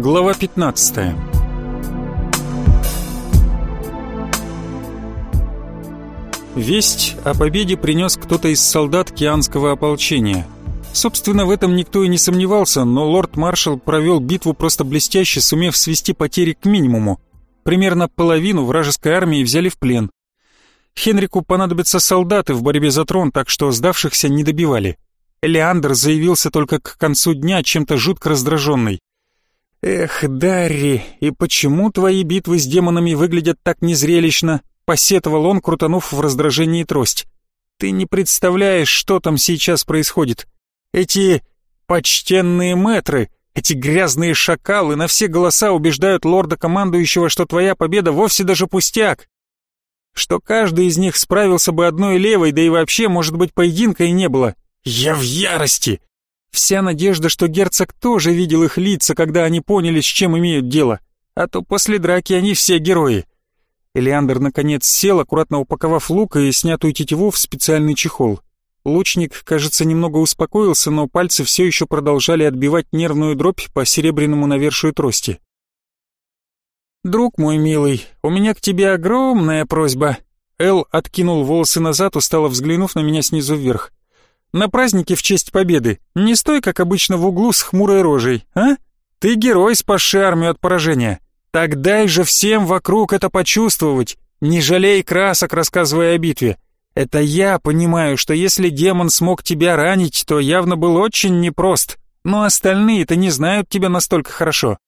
Глава 15 Весть о победе принес кто-то из солдат Кианского ополчения. Собственно, в этом никто и не сомневался, но лорд-маршал провел битву просто блестяще, сумев свести потери к минимуму. Примерно половину вражеской армии взяли в плен. Хенрику понадобятся солдаты в борьбе за трон, так что сдавшихся не добивали. Леандр заявился только к концу дня, чем-то жутко раздраженный. «Эх, Дарри, и почему твои битвы с демонами выглядят так незрелищно?» посетовал он, крутанув в раздражении трость. «Ты не представляешь, что там сейчас происходит. Эти почтенные мэтры, эти грязные шакалы на все голоса убеждают лорда-командующего, что твоя победа вовсе даже пустяк. Что каждый из них справился бы одной левой, да и вообще, может быть, поединка и не было. Я в ярости!» Вся надежда, что герцог тоже видел их лица, когда они поняли, с чем имеют дело. А то после драки они все герои. Элеандр наконец сел, аккуратно упаковав лук и снятую тетиву в специальный чехол. Лучник, кажется, немного успокоился, но пальцы все еще продолжали отбивать нервную дробь по серебряному навершию трости. «Друг мой милый, у меня к тебе огромная просьба». Эл откинул волосы назад, устало взглянув на меня снизу вверх. «На празднике в честь победы не стой, как обычно, в углу с хмурой рожей, а? Ты герой, спасший армию от поражения. Так дай же всем вокруг это почувствовать. Не жалей красок, рассказывая о битве. Это я понимаю, что если демон смог тебя ранить, то явно был очень непрост. Но остальные-то не знают тебя настолько хорошо.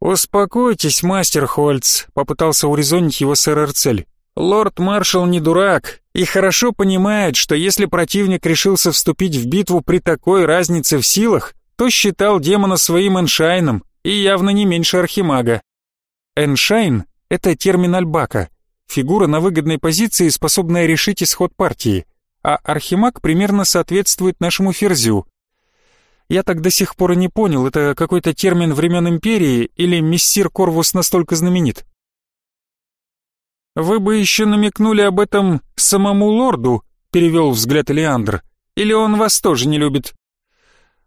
«Успокойтесь, мастер Хольц», — попытался урезонить его сэр Эрцель. «Лорд-маршал не дурак и хорошо понимает, что если противник решился вступить в битву при такой разнице в силах, то считал демона своим эншайном, и явно не меньше архимага. Эншайн — это термин Альбака, фигура на выгодной позиции, способная решить исход партии, а архимаг примерно соответствует нашему ферзю. Я так до сих пор и не понял, это какой-то термин времен Империи или мессир Корвус настолько знаменит? «Вы бы еще намекнули об этом самому лорду», — перевел взгляд Элеандр. «Или он вас тоже не любит?»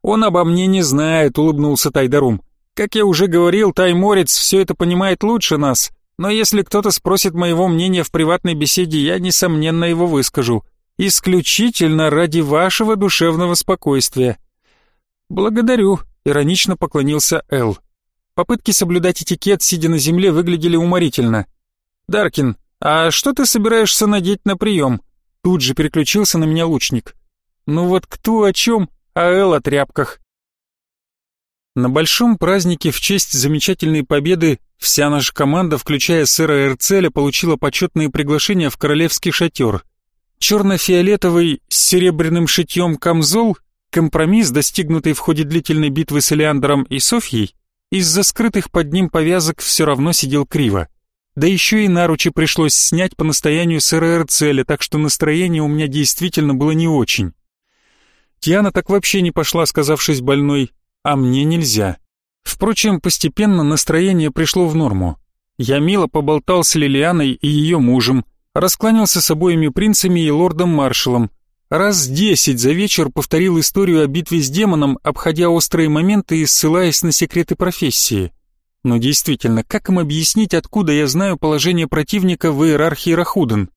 «Он обо мне не знает», — улыбнулся Тайдарум. Как я уже говорил, тайморец все это понимает лучше нас, но если кто-то спросит моего мнения в приватной беседе, я, несомненно, его выскажу. Исключительно ради вашего душевного спокойствия. Благодарю, иронично поклонился Эл. Попытки соблюдать этикет, сидя на земле, выглядели уморительно. Даркин, а что ты собираешься надеть на прием? Тут же переключился на меня лучник. Ну вот кто о чем, а Эл о тряпках. На большом празднике в честь замечательной победы вся наша команда, включая сэра Эрцеля, получила почетные приглашения в королевский шатер. Черно-фиолетовый с серебряным шитьем камзол, компромисс, достигнутый в ходе длительной битвы с Элеандром и Софьей, из-за скрытых под ним повязок все равно сидел криво. Да еще и наручи пришлось снять по настоянию сэра Эрцеля, так что настроение у меня действительно было не очень. Тиана так вообще не пошла, сказавшись больной, а мне нельзя. Впрочем, постепенно настроение пришло в норму. Я мило поболтал с Лилианой и ее мужем, раскланялся с обоими принцами и лордом-маршалом. Раз десять за вечер повторил историю о битве с демоном, обходя острые моменты и ссылаясь на секреты профессии. Но действительно, как им объяснить, откуда я знаю положение противника в иерархии Рахуден?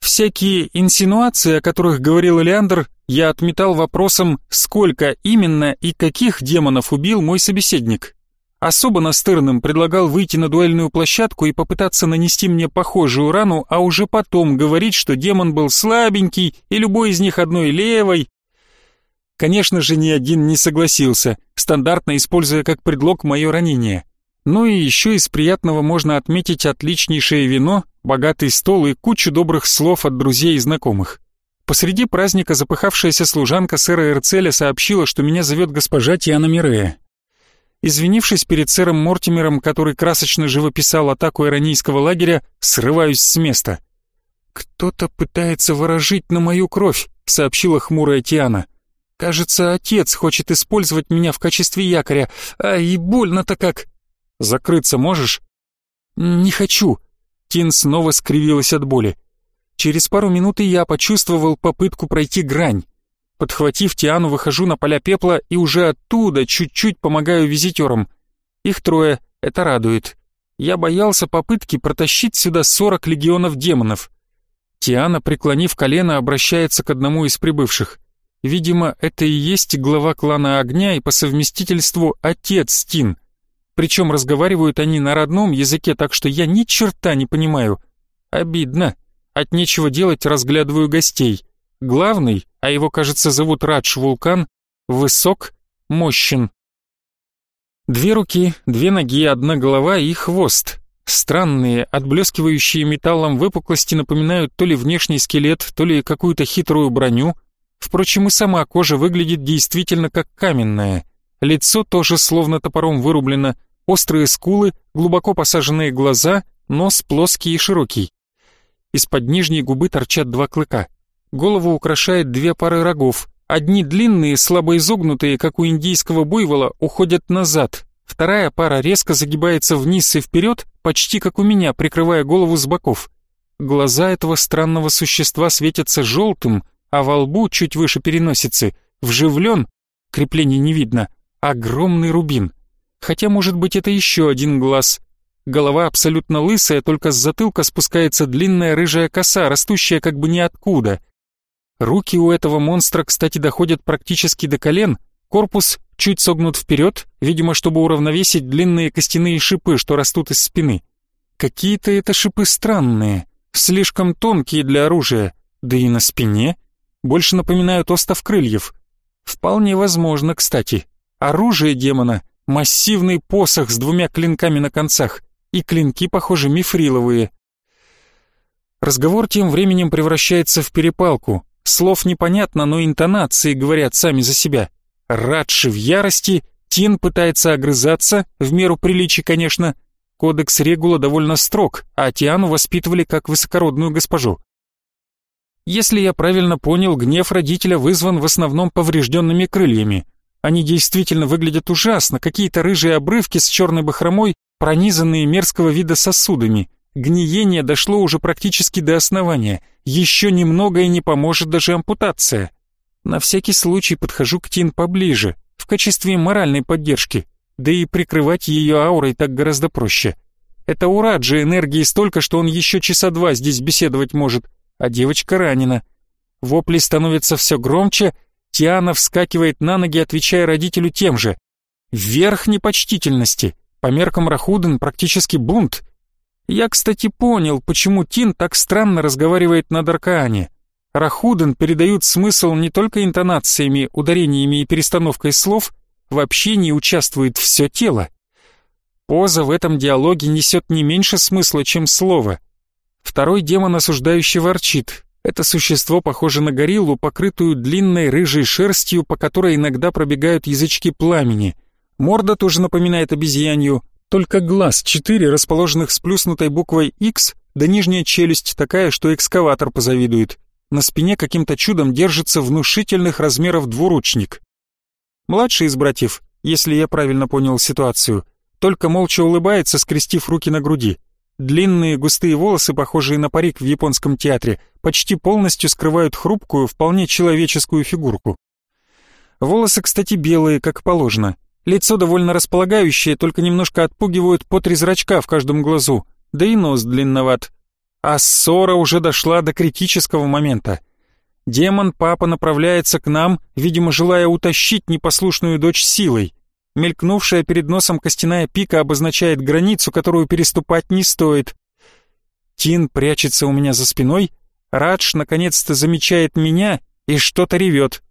Всякие инсинуации, о которых говорил Элеандр, я отметал вопросом, сколько именно и каких демонов убил мой собеседник. Особо настырным предлагал выйти на дуэльную площадку и попытаться нанести мне похожую рану, а уже потом говорить, что демон был слабенький и любой из них одной левой. Конечно же, ни один не согласился, стандартно используя как предлог мое ранение. Ну и еще из приятного можно отметить отличнейшее вино, богатый стол и кучу добрых слов от друзей и знакомых. Посреди праздника запыхавшаяся служанка сэра Эрцеля сообщила, что меня зовет госпожа Тиана Мирея. Извинившись перед сэром Мортимером, который красочно живописал атаку иронийского лагеря, срываюсь с места. «Кто-то пытается ворожить на мою кровь», — сообщила хмурая Тиана. «Кажется, отец хочет использовать меня в качестве якоря. А и больно-то как!» «Закрыться можешь?» «Не хочу». Тин снова скривилась от боли. Через пару минут и я почувствовал попытку пройти грань. Подхватив Тиану, выхожу на поля пепла и уже оттуда чуть-чуть помогаю визитерам. Их трое, это радует. Я боялся попытки протащить сюда 40 легионов демонов. Тиана, преклонив колено, обращается к одному из прибывших. Видимо, это и есть глава клана Огня и по совместительству отец Тин. Причем разговаривают они на родном языке, так что я ни черта не понимаю. Обидно. От нечего делать разглядываю гостей. Главный, а его, кажется, зовут Радж Вулкан, высок, мощен. Две руки, две ноги, одна голова и хвост. Странные, отблескивающие металлом выпуклости напоминают то ли внешний скелет, то ли какую-то хитрую броню. Впрочем, и сама кожа выглядит действительно как каменная. Лицо тоже словно топором вырублено, острые скулы, глубоко посаженные глаза, нос плоский и широкий. Из-под нижней губы торчат два клыка. Голову украшает две пары рогов. Одни длинные, слабо изогнутые, как у индийского буйвола, уходят назад. Вторая пара резко загибается вниз и вперед, почти как у меня, прикрывая голову с боков. Глаза этого странного существа светятся желтым, а во лбу, чуть выше переносицы, вживлен, крепления не видно, огромный рубин. Хотя, может быть, это еще один глаз. Голова абсолютно лысая, только с затылка спускается длинная рыжая коса, растущая как бы ниоткуда. Руки у этого монстра, кстати, доходят практически до колен, корпус чуть согнут вперед, видимо, чтобы уравновесить длинные костяные шипы, что растут из спины. Какие-то это шипы странные, слишком тонкие для оружия, да и на спине больше напоминают остов крыльев. Вполне возможно, кстати. Оружие демона — массивный посох с двумя клинками на концах, и клинки, похоже, мифриловые. Разговор тем временем превращается в перепалку, Слов непонятно, но интонации говорят сами за себя. Радши в ярости, Тин пытается огрызаться, в меру приличий, конечно. Кодекс Регула довольно строг, а Тиану воспитывали как высокородную госпожу. Если я правильно понял, гнев родителя вызван в основном поврежденными крыльями. Они действительно выглядят ужасно, какие-то рыжие обрывки с черной бахромой, пронизанные мерзкого вида сосудами. Гниение дошло уже практически до основания. Еще немного и не поможет даже ампутация. На всякий случай подхожу к Тин поближе, в качестве моральной поддержки. Да и прикрывать ее аурой так гораздо проще. Это у Раджи энергии столько, что он еще часа два здесь беседовать может, а девочка ранена. Вопли становятся все громче, Тиана вскакивает на ноги, отвечая родителю тем же. Верх непочтительности. По меркам Рахуден практически бунт. Я, кстати, понял, почему Тин так странно разговаривает на Даркаане. Рахуден передают смысл не только интонациями, ударениями и перестановкой слов, в общении участвует все тело. Поза в этом диалоге несет не меньше смысла, чем слово. Второй демон осуждающий ворчит. Это существо похоже на гориллу, покрытую длинной рыжей шерстью, по которой иногда пробегают язычки пламени. Морда тоже напоминает обезьянью, только глаз четыре, расположенных с плюснутой буквой X, да нижняя челюсть такая, что экскаватор позавидует. На спине каким-то чудом держится внушительных размеров двуручник. Младший из братьев, если я правильно понял ситуацию, только молча улыбается, скрестив руки на груди. Длинные густые волосы, похожие на парик в японском театре, почти полностью скрывают хрупкую, вполне человеческую фигурку. Волосы, кстати, белые, как положено, Лицо довольно располагающее, только немножко отпугивают по три зрачка в каждом глазу, да и нос длинноват. А ссора уже дошла до критического момента. Демон-папа направляется к нам, видимо, желая утащить непослушную дочь силой. Мелькнувшая перед носом костяная пика обозначает границу, которую переступать не стоит. Тин прячется у меня за спиной, Радж наконец-то замечает меня и что-то ревет.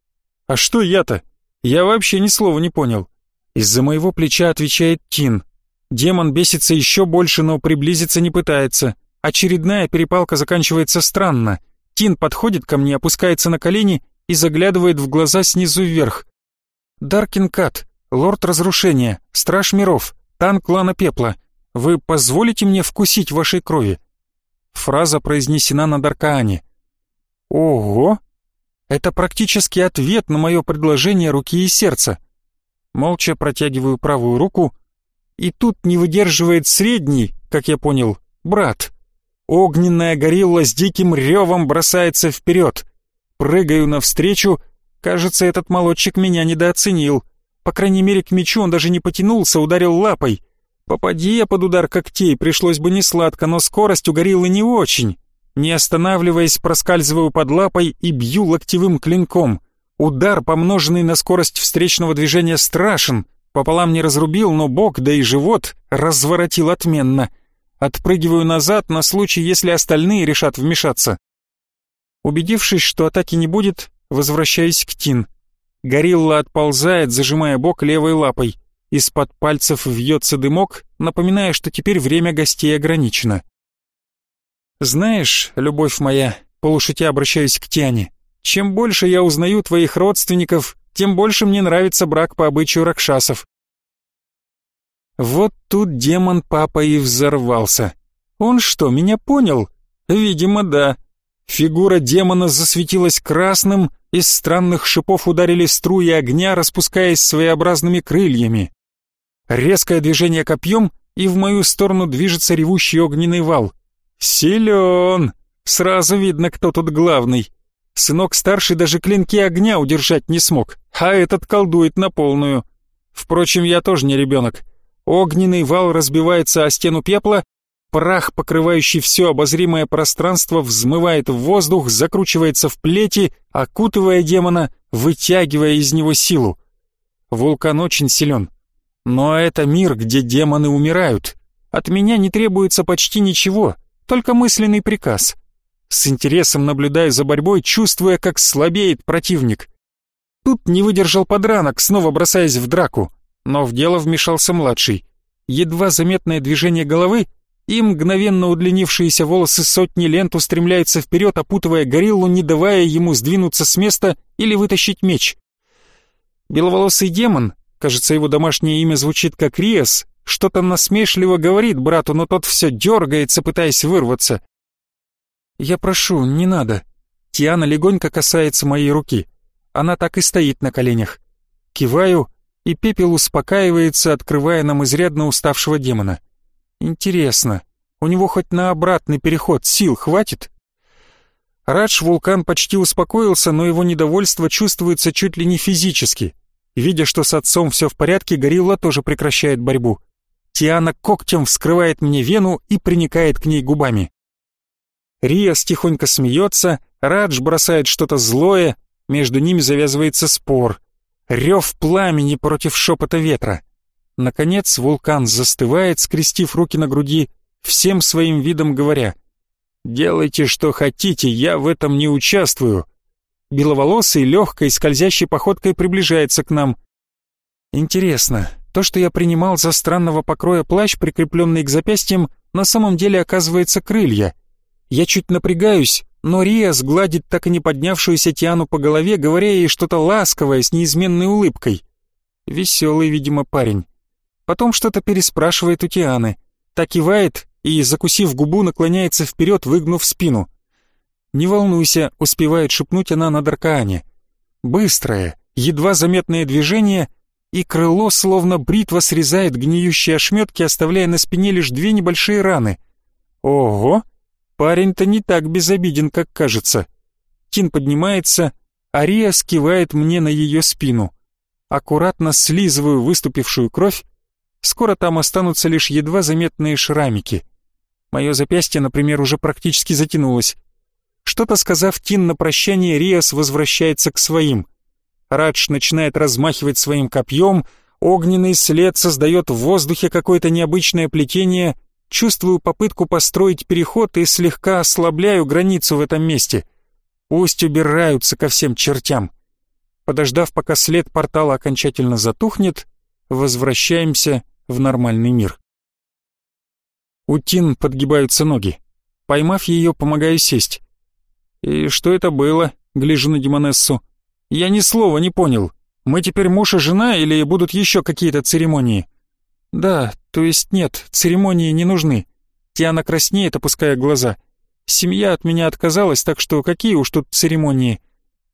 А что я-то? Я вообще ни слова не понял. Из-за моего плеча отвечает Тин. Демон бесится еще больше, но приблизиться не пытается. Очередная перепалка заканчивается странно. Тин подходит ко мне, опускается на колени и заглядывает в глаза снизу вверх. «Даркин Кат, лорд разрушения, страж миров, танк клана пепла, вы позволите мне вкусить вашей крови?» Фраза произнесена на Даркаане. «Ого! Это практически ответ на мое предложение руки и сердца. Молча протягиваю правую руку, и тут не выдерживает средний, как я понял, брат. Огненная горилла с диким ревом бросается вперед. Прыгаю навстречу, Кажется, этот молодчик меня недооценил. По крайней мере, к мечу он даже не потянулся, ударил лапой. Попади я под удар когтей, пришлось бы не сладко, но скорость у гориллы не очень. Не останавливаясь, проскальзываю под лапой и бью локтевым клинком. Удар, помноженный на скорость встречного движения, страшен. Пополам не разрубил, но бок, да и живот разворотил отменно. Отпрыгиваю назад на случай, если остальные решат вмешаться. Убедившись, что атаки не будет, возвращаюсь к Тин. Горилла отползает, зажимая бок левой лапой. Из-под пальцев вьется дымок, напоминая, что теперь время гостей ограничено. «Знаешь, любовь моя», — полушутя обращаюсь к Тиане, «чем больше я узнаю твоих родственников, тем больше мне нравится брак по обычаю ракшасов. Вот тут демон папа и взорвался. Он что, меня понял? Видимо, да. Фигура демона засветилась красным, из странных шипов ударили струи огня, распускаясь своеобразными крыльями. Резкое движение копьем, и в мою сторону движется ревущий огненный вал. Силен! Сразу видно, кто тут главный. Сынок старший даже клинки огня удержать не смог, а этот колдует на полную. Впрочем, я тоже не ребенок. Огненный вал разбивается о стену пепла, прах, покрывающий все обозримое пространство, взмывает в воздух, закручивается в плети, окутывая демона, вытягивая из него силу. Вулкан очень силен. Но это мир, где демоны умирают. От меня не требуется почти ничего, только мысленный приказ. С интересом наблюдаю за борьбой, чувствуя, как слабеет противник. Тут не выдержал подранок, снова бросаясь в драку но в дело вмешался младший. Едва заметное движение головы, и мгновенно удлинившиеся волосы сотни лент устремляются вперед, опутывая гориллу, не давая ему сдвинуться с места или вытащить меч. Беловолосый демон, кажется, его домашнее имя звучит как Риас, что-то насмешливо говорит брату, но тот все дергается, пытаясь вырваться. «Я прошу, не надо». Тиана легонько касается моей руки. Она так и стоит на коленях. Киваю, и пепел успокаивается, открывая нам изрядно уставшего демона. Интересно, у него хоть на обратный переход сил хватит? Радж вулкан почти успокоился, но его недовольство чувствуется чуть ли не физически. Видя, что с отцом все в порядке, горилла тоже прекращает борьбу. Тиана когтем вскрывает мне вену и приникает к ней губами. Риас тихонько смеется, Радж бросает что-то злое, между ними завязывается спор. Рев пламени против шепота ветра. Наконец вулкан застывает, скрестив руки на груди, всем своим видом говоря «Делайте, что хотите, я в этом не участвую». Беловолосый, легкой, скользящей походкой приближается к нам. Интересно, то, что я принимал за странного покроя плащ, прикрепленный к запястьям, на самом деле оказывается крылья. Я чуть напрягаюсь, но Риас гладит так и не поднявшуюся Тиану по голове, говоря ей что-то ласковое с неизменной улыбкой. Веселый, видимо, парень. Потом что-то переспрашивает у Тианы. Так кивает и, закусив губу, наклоняется вперед, выгнув спину. «Не волнуйся», — успевает шепнуть она на Даркаане. Быстрое, едва заметное движение, и крыло, словно бритва, срезает гниющие ошметки, оставляя на спине лишь две небольшие раны. «Ого!» Парень-то не так безобиден, как кажется. Тин поднимается, Ария скивает мне на ее спину. Аккуратно слизываю выступившую кровь. Скоро там останутся лишь едва заметные шрамики. Мое запястье, например, уже практически затянулось. Что-то сказав Тин на прощание, Риас возвращается к своим. Радж начинает размахивать своим копьем, огненный след создает в воздухе какое-то необычное плетение — Чувствую попытку построить переход и слегка ослабляю границу в этом месте. Пусть убираются ко всем чертям. Подождав, пока след портала окончательно затухнет, возвращаемся в нормальный мир. У Тин подгибаются ноги. Поймав ее, помогаю сесть. «И что это было?» — гляжу на Демонессу. «Я ни слова не понял. Мы теперь муж и жена или будут еще какие-то церемонии?» «Да, то есть нет, церемонии не нужны». Тиана краснеет, опуская глаза. «Семья от меня отказалась, так что какие уж тут церемонии?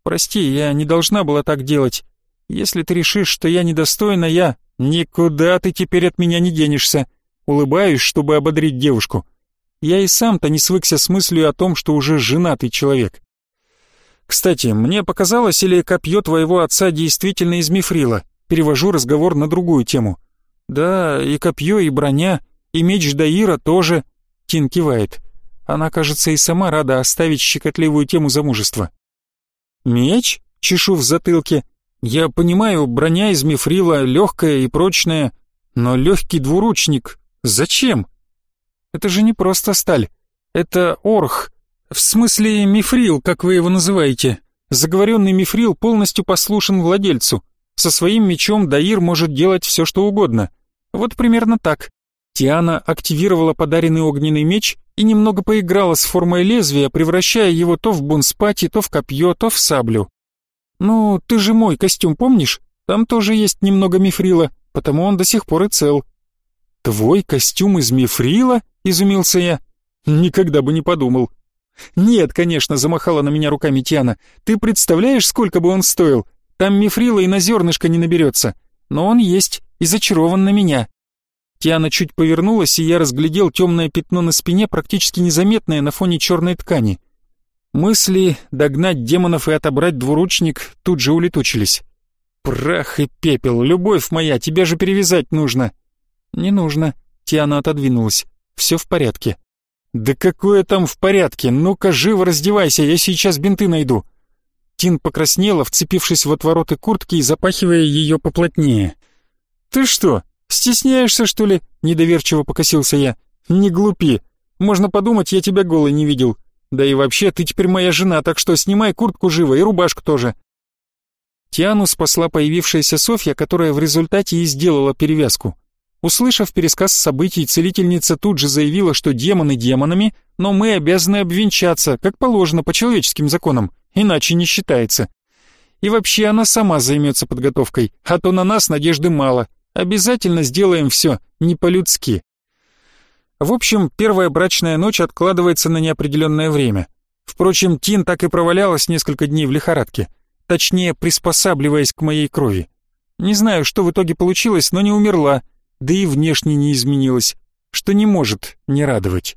Прости, я не должна была так делать. Если ты решишь, что я недостойна, я... Никуда ты теперь от меня не денешься». Улыбаюсь, чтобы ободрить девушку. Я и сам-то не свыкся с мыслью о том, что уже женатый человек. Кстати, мне показалось, или копье твоего отца действительно из мифрила? Перевожу разговор на другую тему. Да, и копье, и броня, и меч Даира тоже. Тин кивает. Она, кажется, и сама рада оставить щекотливую тему замужества. Меч? Чешу в затылке. Я понимаю, броня из мифрила легкая и прочная, но легкий двуручник. Зачем? Это же не просто сталь. Это орх, в смысле мифрил, как вы его называете. Заговоренный мифрил полностью послушен владельцу. Со своим мечом Даир может делать все, что угодно. Вот примерно так. Тиана активировала подаренный огненный меч и немного поиграла с формой лезвия, превращая его то в бунспати, то в копье, то в саблю. «Ну, ты же мой костюм помнишь? Там тоже есть немного мифрила, потому он до сих пор и цел». «Твой костюм из мифрила?» — изумился я. «Никогда бы не подумал. «Нет, конечно», — замахала на меня руками Тиана. «Ты представляешь, сколько бы он стоил? Там мифрила и на зернышко не наберется. Но он есть и зачарован на меня». Тиана чуть повернулась, и я разглядел темное пятно на спине, практически незаметное на фоне черной ткани. Мысли догнать демонов и отобрать двуручник тут же улетучились. «Прах и пепел, любовь моя, тебя же перевязать нужно!» «Не нужно», — Тиана отодвинулась. «Все в порядке». «Да какое там в порядке? Ну-ка, живо раздевайся, я сейчас бинты найду». Тин покраснела, вцепившись в отвороты куртки и запахивая ее поплотнее. «Ты что, стесняешься, что ли?» — недоверчиво покосился я. «Не глупи. Можно подумать, я тебя голой не видел. Да и вообще, ты теперь моя жена, так что снимай куртку живо и рубашку тоже». Тиану спасла появившаяся Софья, которая в результате и сделала перевязку. Услышав пересказ событий, целительница тут же заявила, что демоны демонами, но мы обязаны обвенчаться, как положено по человеческим законам, иначе не считается. И вообще она сама займется подготовкой, а то на нас надежды мало. Обязательно сделаем все не по-людски. В общем, первая брачная ночь откладывается на неопределенное время. Впрочем, Тин так и провалялась несколько дней в лихорадке, точнее, приспосабливаясь к моей крови. Не знаю, что в итоге получилось, но не умерла, да и внешне не изменилась, что не может не радовать.